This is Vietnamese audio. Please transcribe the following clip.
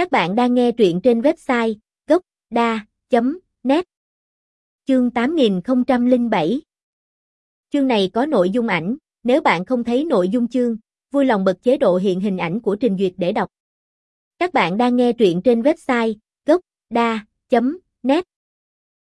Các bạn đang nghe truyện trên website gocda.net Chương 8007 Chương này có nội dung ảnh, nếu bạn không thấy nội dung chương, vui lòng bật chế độ hiện hình ảnh của trình duyệt để đọc. Các bạn đang nghe truyện trên website gocda.net